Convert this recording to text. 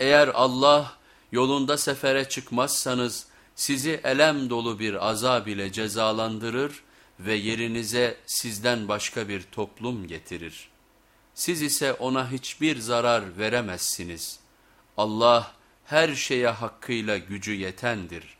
Eğer Allah yolunda sefere çıkmazsanız sizi elem dolu bir azab ile cezalandırır ve yerinize sizden başka bir toplum getirir. Siz ise ona hiçbir zarar veremezsiniz. Allah her şeye hakkıyla gücü yetendir.''